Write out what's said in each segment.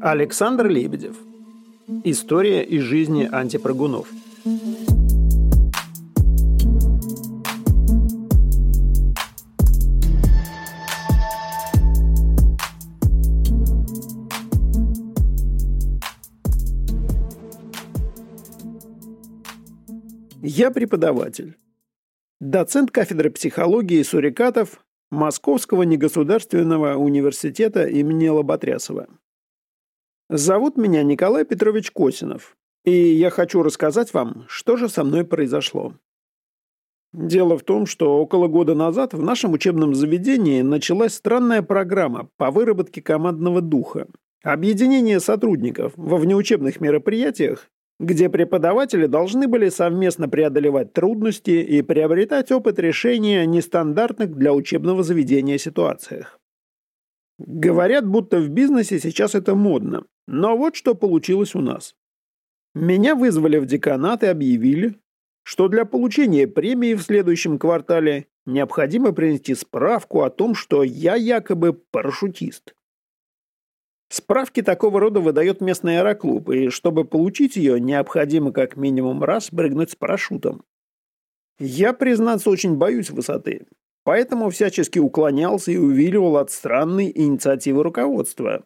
Александр Лебедев. История из жизни антипрыгунов. Я преподаватель. Доцент кафедры психологии сурикатов Московского негосударственного университета имени Лоботрясова. Зовут меня Николай Петрович Косинов, и я хочу рассказать вам, что же со мной произошло. Дело в том, что около года назад в нашем учебном заведении началась странная программа по выработке командного духа, объединение сотрудников во внеучебных мероприятиях где преподаватели должны были совместно преодолевать трудности и приобретать опыт решения нестандартных для учебного заведения ситуациях. Говорят, будто в бизнесе сейчас это модно, но вот что получилось у нас. Меня вызвали в деканат и объявили, что для получения премии в следующем квартале необходимо принести справку о том, что я якобы парашютист. Справки такого рода выдает местный аэроклуб, и чтобы получить ее, необходимо как минимум раз прыгнуть с парашютом. Я, признаться, очень боюсь высоты, поэтому всячески уклонялся и увиливал от странной инициативы руководства.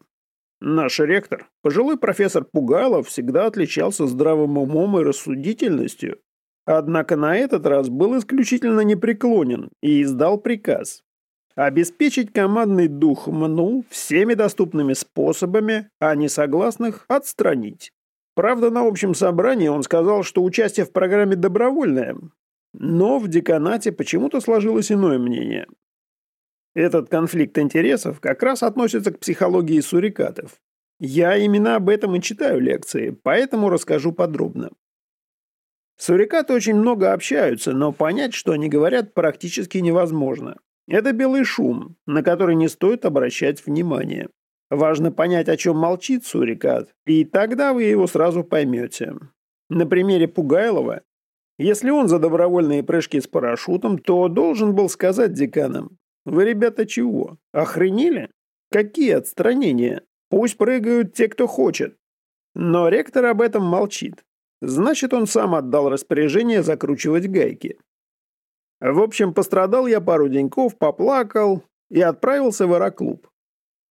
Наш ректор, пожилой профессор Пугайлов, всегда отличался здравым умом и рассудительностью, однако на этот раз был исключительно непреклонен и издал приказ Обеспечить командный дух МНУ всеми доступными способами, а несогласных отстранить. Правда, на общем собрании он сказал, что участие в программе добровольное, но в деканате почему-то сложилось иное мнение. Этот конфликт интересов как раз относится к психологии сурикатов. Я именно об этом и читаю лекции, поэтому расскажу подробно. Сурикаты очень много общаются, но понять, что они говорят, практически невозможно. Это белый шум, на который не стоит обращать внимание. Важно понять, о чем молчит сурикат, и тогда вы его сразу поймете. На примере Пугайлова, если он за добровольные прыжки с парашютом, то должен был сказать деканам, «Вы, ребята, чего? Охренели? Какие отстранения? Пусть прыгают те, кто хочет». Но ректор об этом молчит. Значит, он сам отдал распоряжение закручивать гайки. В общем, пострадал я пару деньков, поплакал и отправился в аэроклуб.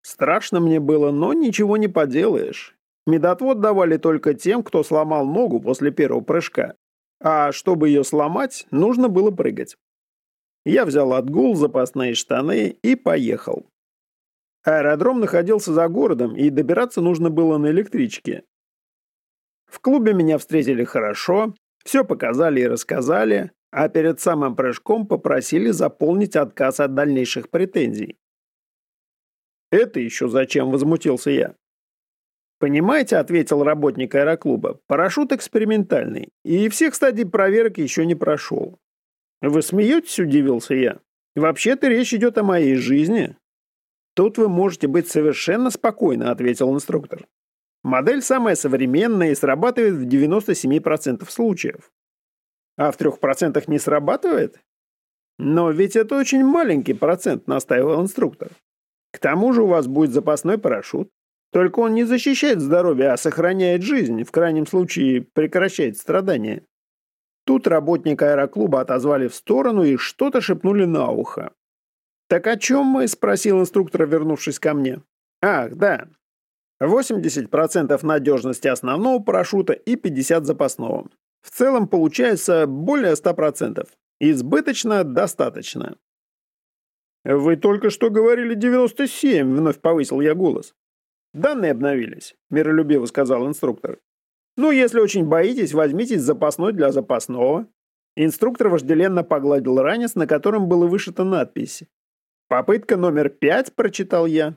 Страшно мне было, но ничего не поделаешь. Медотвод давали только тем, кто сломал ногу после первого прыжка. А чтобы ее сломать, нужно было прыгать. Я взял отгул, запасные штаны и поехал. Аэродром находился за городом, и добираться нужно было на электричке. В клубе меня встретили хорошо, все показали и рассказали, а перед самым прыжком попросили заполнить отказ от дальнейших претензий. «Это еще зачем?» – возмутился я. «Понимаете», – ответил работник аэроклуба, – «парашют экспериментальный, и всех стадий проверок еще не прошел». «Вы смеетесь?» – удивился я. «Вообще-то речь идет о моей жизни». «Тут вы можете быть совершенно спокойны», – ответил инструктор. «Модель самая современная и срабатывает в 97% случаев а в трех процентах не срабатывает? Но ведь это очень маленький процент, настаивал инструктор. К тому же у вас будет запасной парашют. Только он не защищает здоровье, а сохраняет жизнь, в крайнем случае прекращает страдания. Тут работника аэроклуба отозвали в сторону и что-то шепнули на ухо. «Так о чем мы?» – спросил инструктор, вернувшись ко мне. «Ах, да. 80% надежности основного парашюта и 50% запасного. В целом получается более 100%. Избыточно достаточно. «Вы только что говорили 97», — вновь повысил я голос. «Данные обновились», — миролюбиво сказал инструктор. «Ну, если очень боитесь, возьмите запасной для запасного». Инструктор вожделенно погладил ранец, на котором было вышито надпись. «Попытка номер пять», — прочитал я.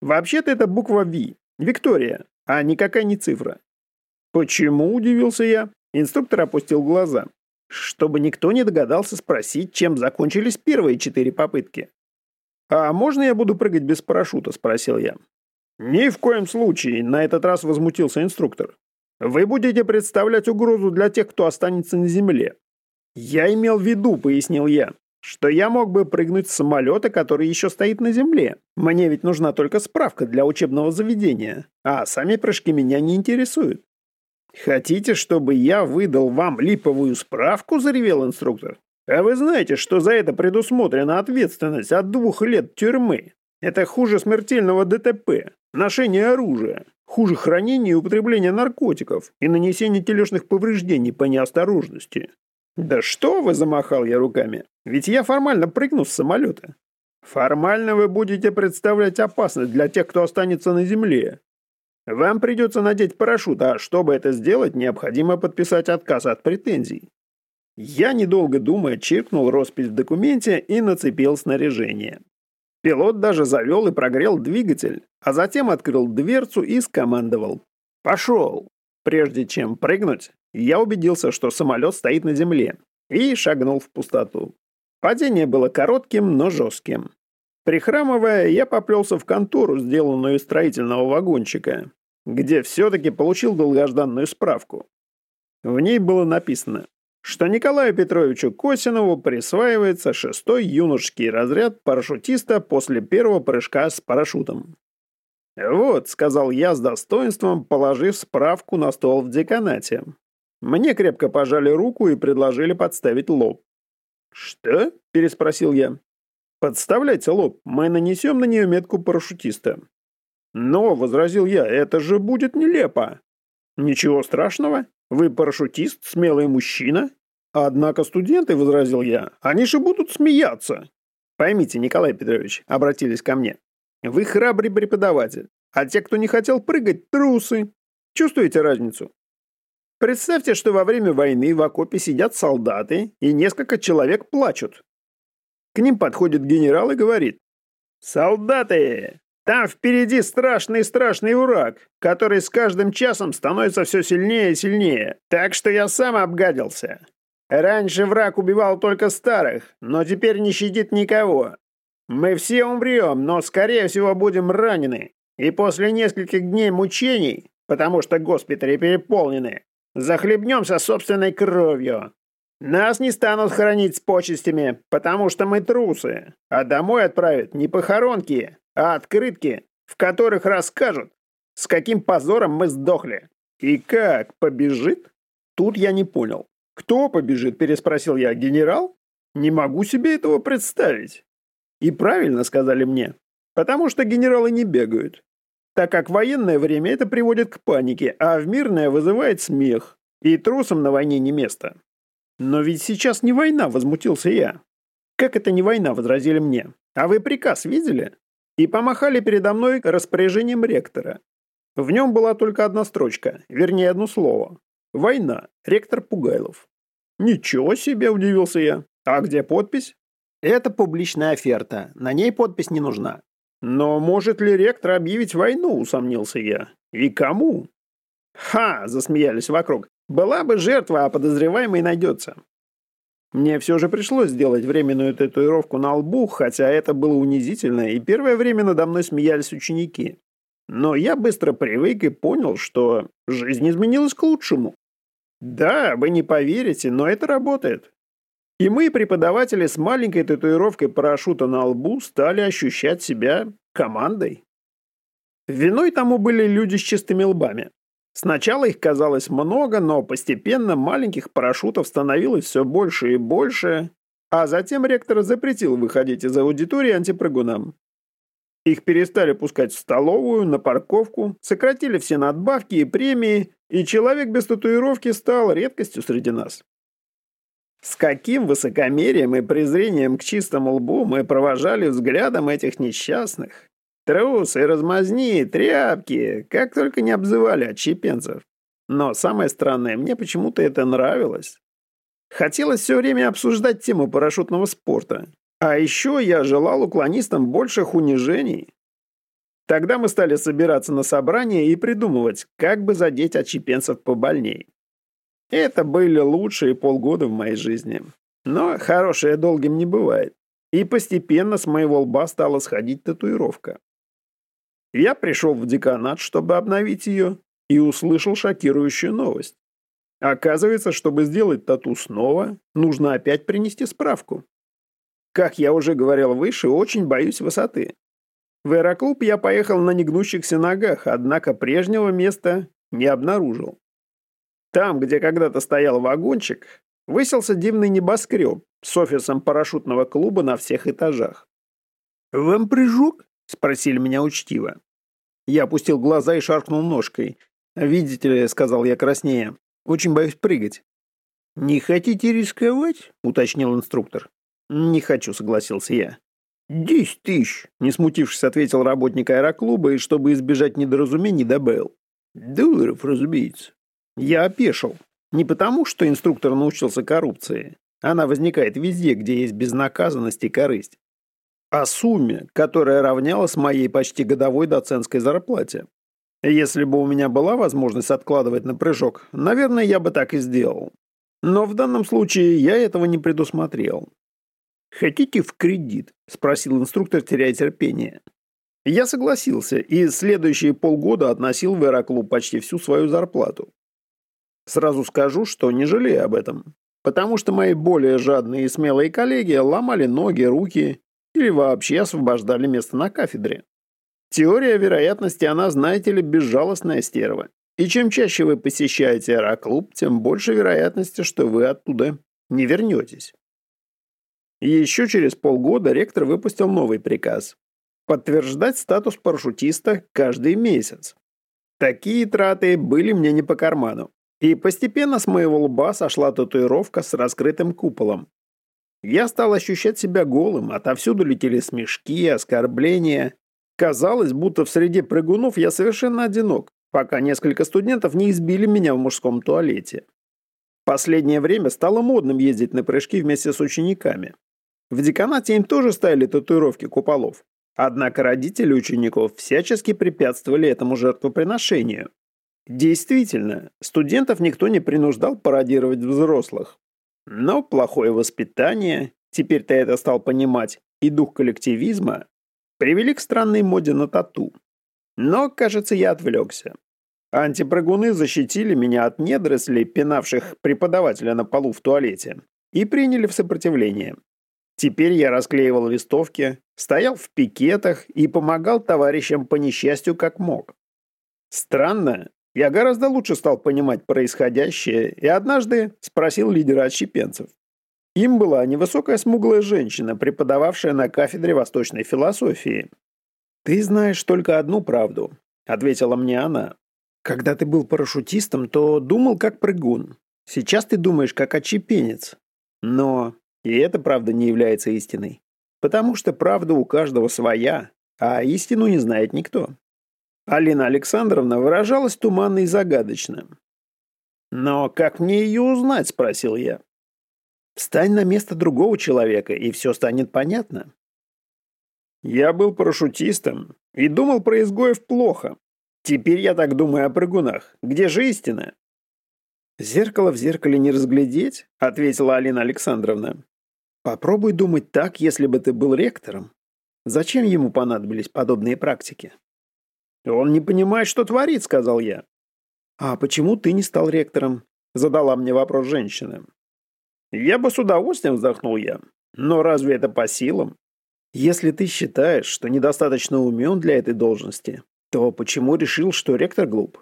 «Вообще-то это буква «Ви», Виктория, а никакая не цифра». «Почему?» – удивился я. Инструктор опустил глаза, чтобы никто не догадался спросить, чем закончились первые четыре попытки. «А можно я буду прыгать без парашюта?» – спросил я. «Ни в коем случае», – на этот раз возмутился инструктор. «Вы будете представлять угрозу для тех, кто останется на земле». «Я имел в виду», – пояснил я, что я мог бы прыгнуть с самолета, который еще стоит на земле. Мне ведь нужна только справка для учебного заведения, а сами прыжки меня не интересуют. «Хотите, чтобы я выдал вам липовую справку?» – заревел инструктор. «А вы знаете, что за это предусмотрена ответственность от двух лет тюрьмы? Это хуже смертельного ДТП, ношение оружия, хуже хранения и употребления наркотиков и нанесения телесных повреждений по неосторожности. «Да что вы!» – замахал я руками. «Ведь я формально прыгну с самолета. Формально вы будете представлять опасность для тех, кто останется на земле. Вам придется надеть парашют, а чтобы это сделать, необходимо подписать отказ от претензий». Я, недолго думая, чиркнул роспись в документе и нацепил снаряжение. Пилот даже завел и прогрел двигатель, а затем открыл дверцу и скомандовал «Пошел!». Прежде чем прыгнуть, я убедился, что самолет стоит на земле, и шагнул в пустоту. Падение было коротким, но жестким. Прихрамывая, я поплелся в контору, сделанную из строительного вагончика, где все-таки получил долгожданную справку. В ней было написано, что Николаю Петровичу Косинову присваивается шестой юношеский разряд парашютиста после первого прыжка с парашютом. «Вот», — сказал я с достоинством, положив справку на стол в деканате. Мне крепко пожали руку и предложили подставить лоб. «Что?» – переспросил я. «Подставляйте лоб, мы нанесем на нее метку парашютиста». «Но», – возразил я, – «это же будет нелепо». «Ничего страшного, вы парашютист, смелый мужчина». «Однако студенты», – возразил я, – «они же будут смеяться». «Поймите, Николай Петрович», – обратились ко мне, – «вы храбрый преподаватель, а те, кто не хотел прыгать, трусы. Чувствуете разницу?» Представьте, что во время войны в окопе сидят солдаты, и несколько человек плачут. К ним подходит генерал и говорит. «Солдаты! Там впереди страшный-страшный враг, который с каждым часом становится все сильнее и сильнее. Так что я сам обгадился. Раньше враг убивал только старых, но теперь не щадит никого. Мы все умрем, но, скорее всего, будем ранены. И после нескольких дней мучений, потому что госпитали переполнены, Захлебнемся собственной кровью. Нас не станут хоронить с почестями, потому что мы трусы, а домой отправят не похоронки, а открытки, в которых расскажут, с каким позором мы сдохли. И как, побежит? Тут я не понял. Кто побежит, переспросил я. Генерал? Не могу себе этого представить. И правильно сказали мне, потому что генералы не бегают так как в военное время это приводит к панике, а в мирное вызывает смех. И трусам на войне не место. Но ведь сейчас не война, возмутился я. Как это не война, возразили мне. А вы приказ видели? И помахали передо мной распоряжением ректора. В нем была только одна строчка, вернее одно слово. Война. Ректор Пугайлов. Ничего себе, удивился я. А где подпись? Это публичная оферта, на ней подпись не нужна. «Но может ли ректор объявить войну?» – усомнился я. «И кому?» «Ха!» – засмеялись вокруг. «Была бы жертва, а подозреваемый найдется». Мне все же пришлось сделать временную татуировку на лбу, хотя это было унизительно, и первое время надо мной смеялись ученики. Но я быстро привык и понял, что жизнь изменилась к лучшему. Да, вы не поверите, но это работает. И мы, преподаватели с маленькой татуировкой парашюта на лбу, стали ощущать себя командой. Виной тому были люди с чистыми лбами. Сначала их казалось много, но постепенно маленьких парашютов становилось все больше и больше, а затем ректор запретил выходить из аудитории антипрыгунам. Их перестали пускать в столовую, на парковку, сократили все надбавки и премии, и человек без татуировки стал редкостью среди нас. С каким высокомерием и презрением к чистому лбу мы провожали взглядом этих несчастных. Трусы, размазни, тряпки, как только не обзывали отщепенцев. Но самое странное, мне почему-то это нравилось. Хотелось все время обсуждать тему парашютного спорта. А еще я желал уклонистам больших унижений. Тогда мы стали собираться на собрание и придумывать, как бы задеть отщепенцев побольней. Это были лучшие полгода в моей жизни. Но хорошее долгим не бывает. И постепенно с моего лба стала сходить татуировка. Я пришел в деканат, чтобы обновить ее, и услышал шокирующую новость. Оказывается, чтобы сделать тату снова, нужно опять принести справку. Как я уже говорил выше, очень боюсь высоты. В аэроклуб я поехал на негнущихся ногах, однако прежнего места не обнаружил. Там, где когда-то стоял вагончик, высился дивный небоскреб с офисом парашютного клуба на всех этажах. «Вам прыжок?» — спросили меня учтиво. Я опустил глаза и шаркнул ножкой. «Видите ли», — сказал я краснее, — «очень боюсь прыгать». «Не хотите рисковать?» — уточнил инструктор. «Не хочу», — согласился я. «Десять тысяч», — не смутившись, ответил работник аэроклуба и, чтобы избежать недоразумений, добавил. «Долларов, разумеется». Я опешил. Не потому, что инструктор научился коррупции. Она возникает везде, где есть безнаказанность и корысть. О сумме, которая равнялась моей почти годовой доцентской зарплате. Если бы у меня была возможность откладывать на прыжок, наверное, я бы так и сделал. Но в данном случае я этого не предусмотрел. «Хотите в кредит?» – спросил инструктор, теряя терпение. Я согласился и следующие полгода относил в аэроклуб почти всю свою зарплату. Сразу скажу, что не жалею об этом, потому что мои более жадные и смелые коллеги ломали ноги, руки или вообще освобождали место на кафедре. Теория вероятности, она, знаете ли, безжалостная стерва. И чем чаще вы посещаете аэроклуб, тем больше вероятности, что вы оттуда не вернетесь. Еще через полгода ректор выпустил новый приказ – подтверждать статус парашютиста каждый месяц. Такие траты были мне не по карману. И постепенно с моего лба сошла татуировка с раскрытым куполом. Я стал ощущать себя голым, отовсюду летели смешки, оскорбления. Казалось, будто в среде прыгунов я совершенно одинок, пока несколько студентов не избили меня в мужском туалете. Последнее время стало модным ездить на прыжки вместе с учениками. В деканате им тоже ставили татуировки куполов. Однако родители учеников всячески препятствовали этому жертвоприношению. Действительно, студентов никто не принуждал пародировать взрослых. Но плохое воспитание, теперь-то это стал понимать, и дух коллективизма привели к странной моде на тату. Но, кажется, я отвлекся. Антипрыгуны защитили меня от недорослей, пинавших преподавателя на полу в туалете, и приняли в сопротивление. Теперь я расклеивал листовки, стоял в пикетах и помогал товарищам по несчастью как мог. Странно, я гораздо лучше стал понимать происходящее и однажды спросил лидера отщепенцев. Им была невысокая смуглая женщина, преподававшая на кафедре восточной философии. «Ты знаешь только одну правду», — ответила мне она. «Когда ты был парашютистом, то думал как прыгун. Сейчас ты думаешь как отщепенец. Но и эта правда не является истиной. Потому что правда у каждого своя, а истину не знает никто. Алина Александровна выражалась туманно и загадочно. «Но как мне ее узнать?» – спросил я. «Встань на место другого человека, и все станет понятно». Я был парашютистом и думал про изгоев плохо. Теперь я так думаю о прыгунах. Где же истина? «Зеркало в зеркале не разглядеть», — ответила Алина Александровна. «Попробуй думать так, если бы ты был ректором. Зачем ему понадобились подобные практики?» «Он не понимает, что творит», — сказал я. «А почему ты не стал ректором?» — задала мне вопрос женщина. «Я бы с удовольствием вздохнул я. Но разве это по силам? Если ты считаешь, что недостаточно умен для этой должности, то почему решил, что ректор глуп?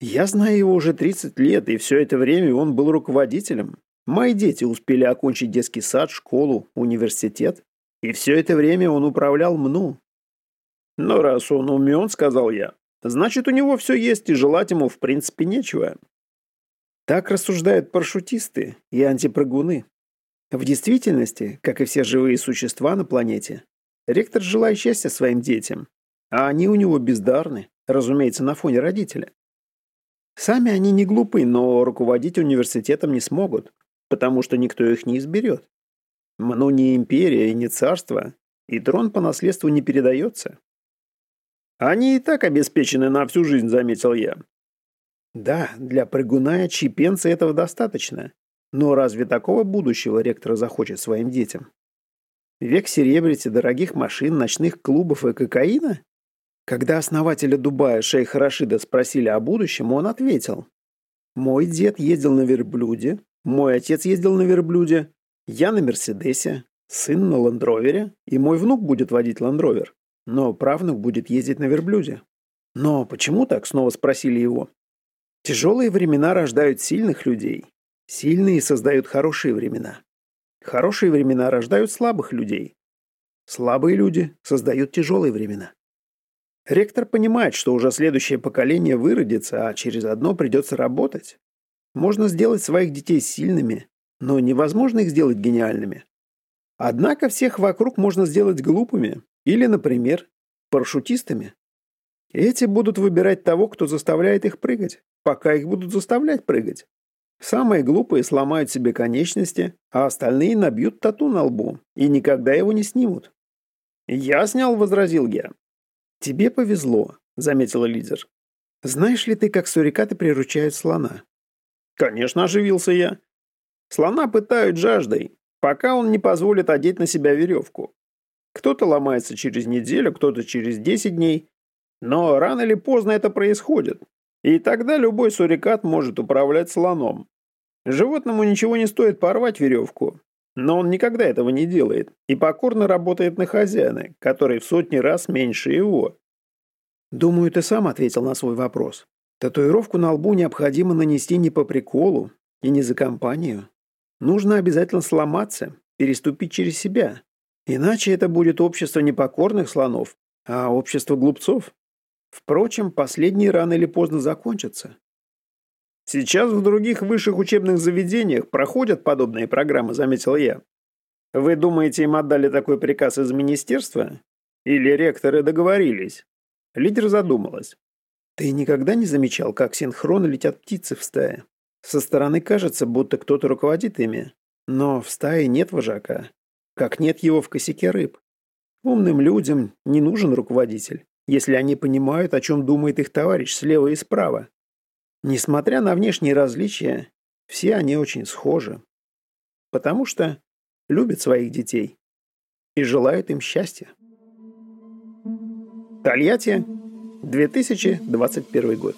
Я знаю его уже 30 лет, и все это время он был руководителем. Мои дети успели окончить детский сад, школу, университет. И все это время он управлял МНУ. Но раз он умен, сказал я, значит, у него все есть, и желать ему в принципе нечего. Так рассуждают парашютисты и антипрыгуны. В действительности, как и все живые существа на планете, ректор желает счастья своим детям, а они у него бездарны, разумеется, на фоне родителя. Сами они не глупы, но руководить университетом не смогут, потому что никто их не изберет. Мну не империя и не царство, и трон по наследству не передается. Они и так обеспечены на всю жизнь, заметил я. Да, для прыгуна и чипенца этого достаточно. Но разве такого будущего ректор захочет своим детям? Век серебрити, дорогих машин, ночных клубов и кокаина? Когда основателя Дубая шейха Рашида спросили о будущем, он ответил. «Мой дед ездил на верблюде, мой отец ездил на верблюде, я на Мерседесе, Сын на ландровере, и мой внук будет водить ландровер, но правнук будет ездить на верблюде. Но почему так, снова спросили его. Тяжелые времена рождают сильных людей. Сильные создают хорошие времена. Хорошие времена рождают слабых людей. Слабые люди создают тяжелые времена. Ректор понимает, что уже следующее поколение выродится, а через одно придется работать. Можно сделать своих детей сильными, но невозможно их сделать гениальными. Однако всех вокруг можно сделать глупыми или, например, парашютистами. Эти будут выбирать того, кто заставляет их прыгать, пока их будут заставлять прыгать. Самые глупые сломают себе конечности, а остальные набьют тату на лбу и никогда его не снимут. «Я снял», — возразил я. «Тебе повезло», — заметила лидер. «Знаешь ли ты, как сурикаты приручают слона?» «Конечно», — оживился я. «Слона пытают жаждой, пока он не позволит одеть на себя веревку. Кто-то ломается через неделю, кто-то через 10 дней, но рано или поздно это происходит, и тогда любой сурикат может управлять слоном. Животному ничего не стоит порвать веревку, но он никогда этого не делает и покорно работает на хозяина, который в сотни раз меньше его. Думаю, ты сам ответил на свой вопрос. Татуировку на лбу необходимо нанести не по приколу и не за компанию. Нужно обязательно сломаться, переступить через себя. Иначе это будет общество непокорных слонов, а общество глупцов. Впрочем, последние рано или поздно закончатся. Сейчас в других высших учебных заведениях проходят подобные программы, заметил я. Вы думаете, им отдали такой приказ из министерства? Или ректоры договорились? Лидер задумалась. Ты никогда не замечал, как синхронно летят птицы в стае? Со стороны кажется, будто кто-то руководит ими. Но в стае нет вожака. Как нет его в косяке рыб. Умным людям не нужен руководитель если они понимают, о чем думает их товарищ слева и справа. Несмотря на внешние различия, все они очень схожи. Потому что любят своих детей и желают им счастья. Тольятти, 2021 год.